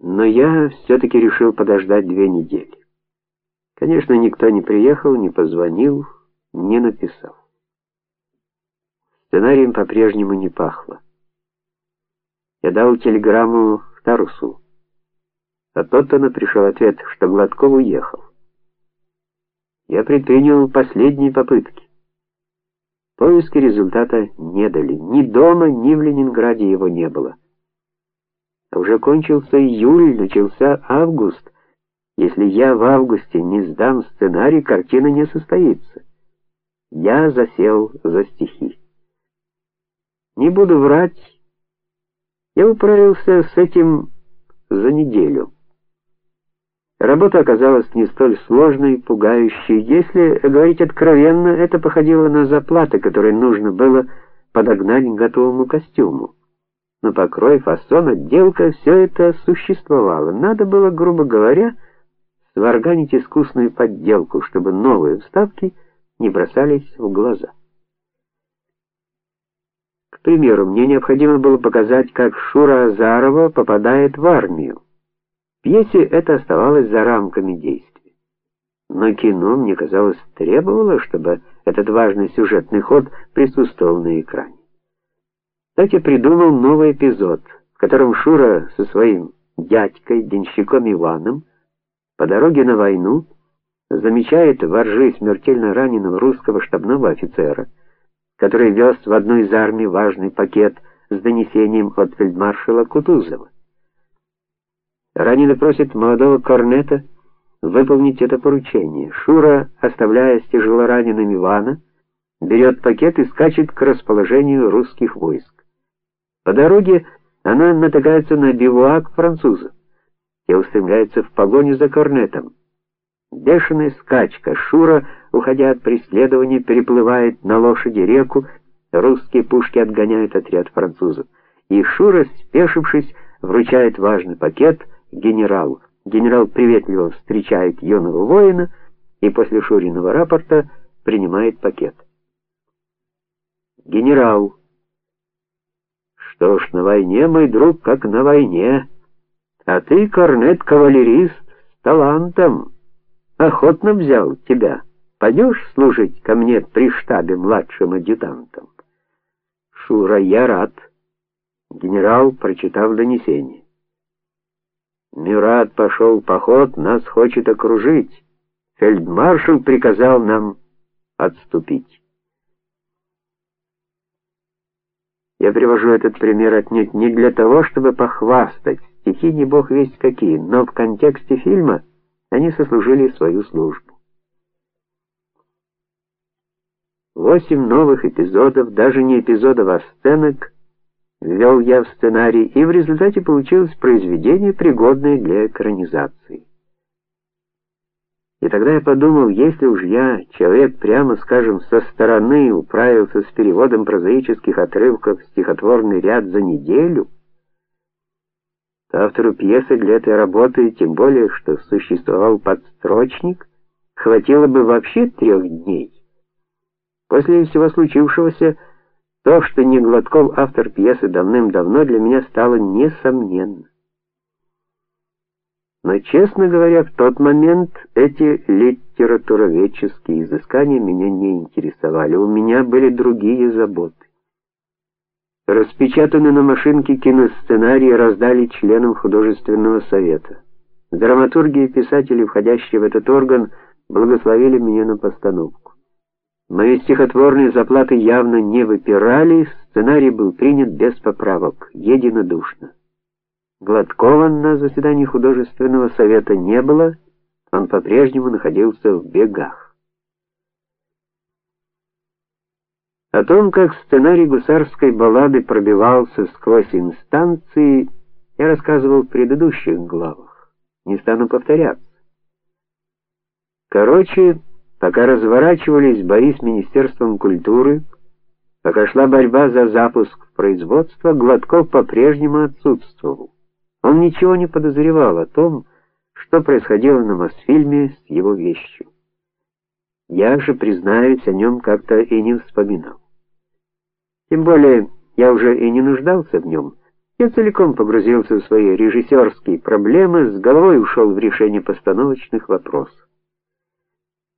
Но я все таки решил подождать две недели. Конечно, никто не приехал, не позвонил, не написал. Сценарием по-прежнему не пахло. Я дал телеграмму Тарусу. От Оттона пришел ответ, что Гладков уехал. Я предпринял последние попытки. Поиски результата не дали. Ни дома, ни в Ленинграде его не было. Уже кончился июль, начался август. Если я в августе не сдам сценарий, картина не состоится. Я засел за стихи. Не буду врать, я управился с этим за неделю. Работа оказалась не столь сложной и пугающей. Если говорить откровенно, это походило на заплаты, которые нужно было подогнать к готовому костюму. Но покрой, фасон, отделка все это существовало. Надо было, грубо говоря, сварганить искусную подделку, чтобы новые вставки не бросались в глаза. К примеру, мне необходимо было показать, как Шура Азарова попадает в армию. В пьесе это оставалось за рамками действия. Но кино, мне казалось, требовало, чтобы этот важный сюжетный ход присутствовал на экране. Я придумал новый эпизод, в котором Шура со своим дядькой, денщиком Иваном, по дороге на войну замечает в Оржи смертельно раненого русского штабного офицера который вез в одну из армий важный пакет с донесением от фельдмаршала Кутузова. Раненый просит молодого корнета выполнить это поручение. Шура, оставляя с тяжелораненым Ивана, берет пакет и скачет к расположению русских войск. По дороге она натыкается на бивуак французов. Те устремляются в погоню за корнетом. Бешеная скачка. Шура, уходя от преследования, переплывает на лошади реку. Русские пушки отгоняют отряд французов. И Шура, спешившись, вручает важный пакет генералу. Генерал приветливо встречает юного воина и после Шуриного рапорта принимает пакет. Генерал Что ж, на войне, мой друг, как на войне. А ты корнет-кавалерист с талантом охотно взял тебя. Пойдешь служить ко мне при штабе младшим адъютантом? Шура, я рад. Генерал прочитал донесение. Мюрат пошел поход, нас хочет окружить. Фельдмаршал приказал нам отступить. Я привожу этот пример отнюдь не для того, чтобы похвастать. Стихи не бог весть какие, но в контексте фильма они сослужили свою службу. Восемь новых эпизодов, даже не эпизодов, а сценок ввел я в сценарий, и в результате получилось произведение, пригодное для экранизации. И тогда я подумал, если уж я, человек, прямо скажем, со стороны управился с переводом прозаических отрывков в стихотворный ряд за неделю, Автору пьесы для этой работы, тем более, что существовал подстрочник, хватило бы вообще трех дней. После всего случившегося, то, что не Гладков автор пьесы давным-давно для меня стало несомненно. Но, честно говоря, в тот момент эти литературоведческие изыскания меня не интересовали. У меня были другие заботы. Распечатанный на машинке киносценарий раздали членам художественного совета. Драматурги и писатели, входящие в этот орган, благословили меня на постановку. Мои стихотворные заплаты явно не выпирали, сценарий был принят без поправок, единодушно. Гладкова на заседании художественного совета не было, он по-прежнему находился в бегах. О том, как сценарий гусарской баллады пробивался сквозь инстанции, я рассказывал в предыдущих главах. Не стану повторяться. Короче, пока разворачивались бои с Министерством культуры, пока шла борьба за запуск производства, Гладков по-прежнему отсутствовал. Он ничего не подозревал о том, что происходило на Мосфильме с его вещью. Я же, признаюсь, о нем как-то и не вспоминал. Тем более, я уже и не нуждался в нем. Я целиком погрузился в свои режиссерские проблемы, с головой ушел в решение постановочных вопросов.